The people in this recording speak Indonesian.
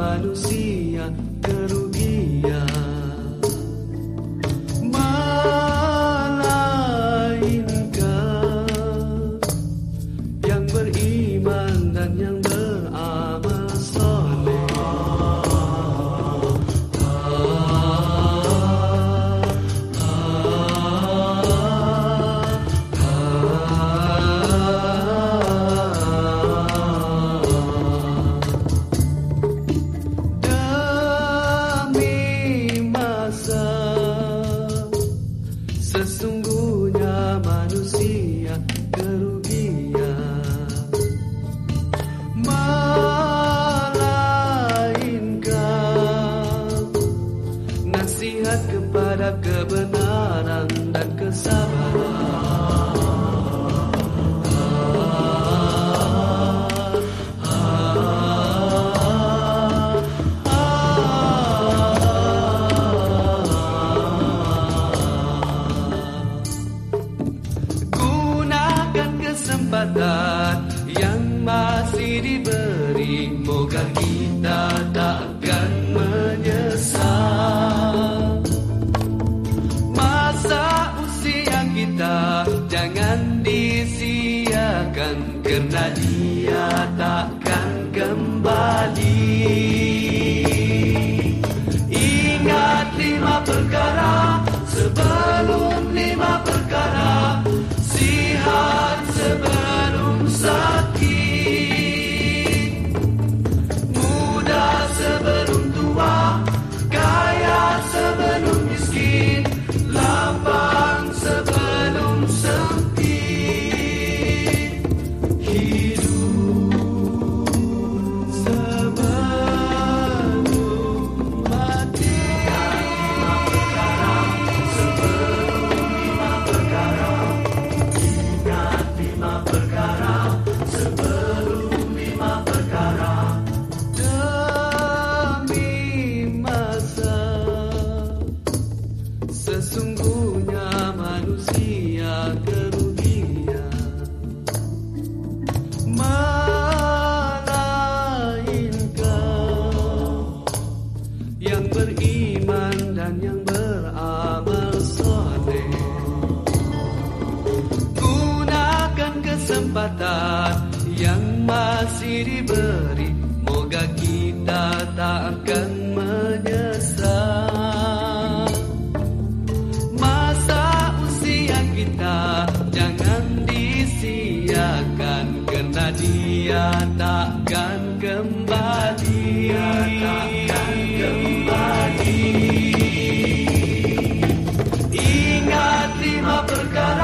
manusia terus kepada kebenaran dan kesabaran. Gunakan kesempatan yang masih diberi, moga kita takkan kembali. Ingat lima perkara sebelum kesempatan yang masih diberi. Moga kita tak akan menyesal. Masa usia kita jangan disiakan. Karena dia takkan kembali. Dia takkan kembali. Ingat lima perkara